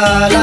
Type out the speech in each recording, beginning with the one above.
la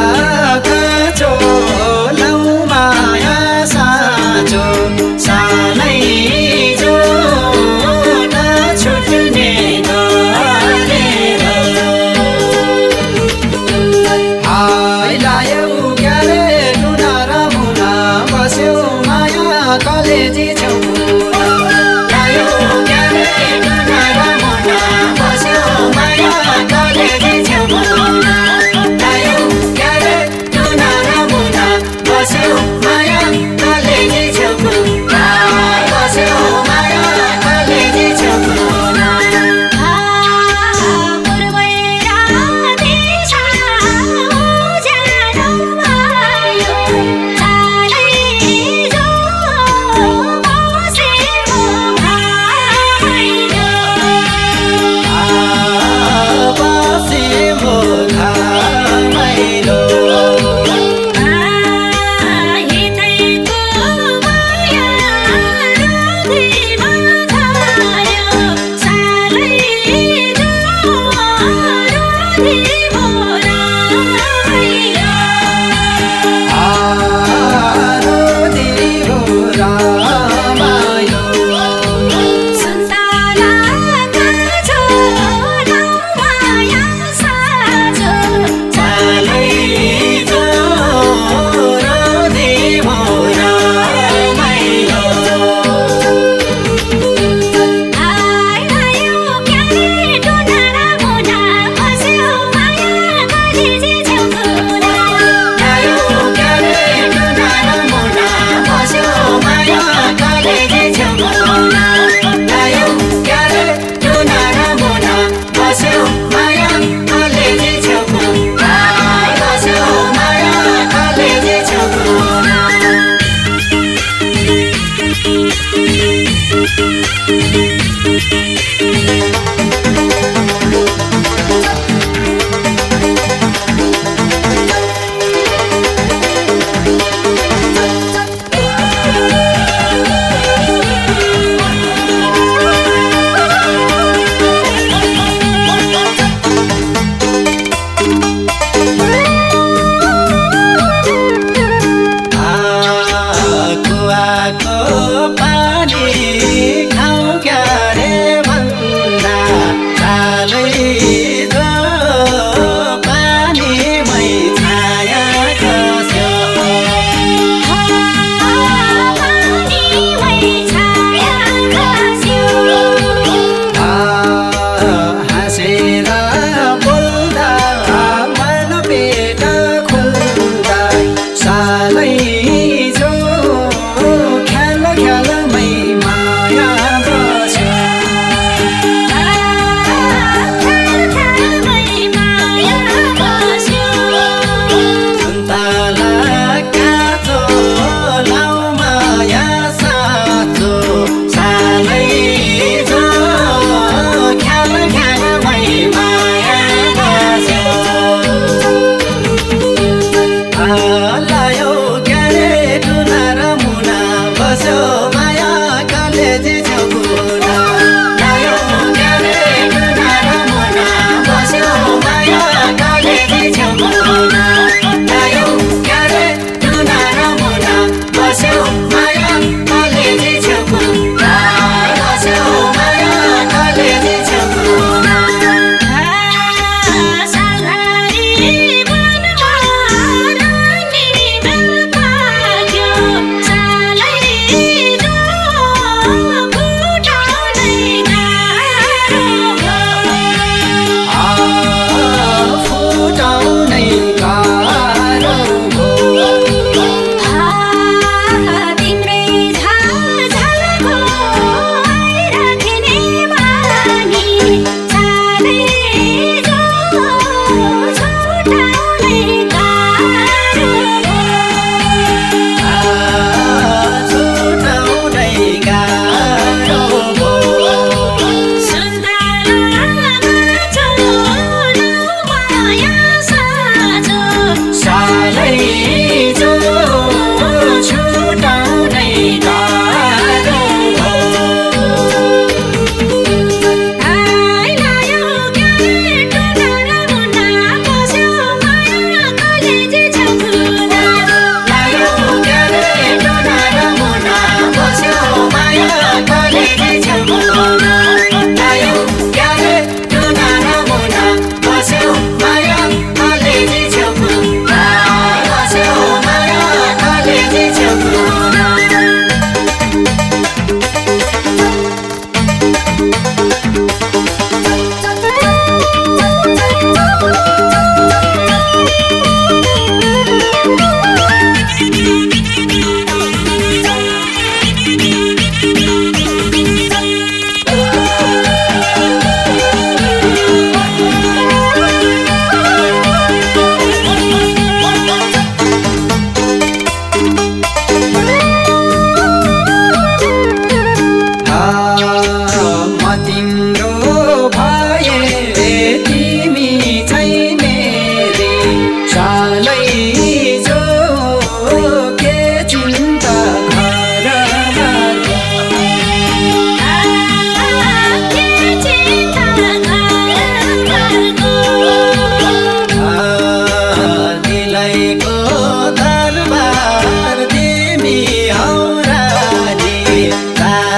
Hey.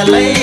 LA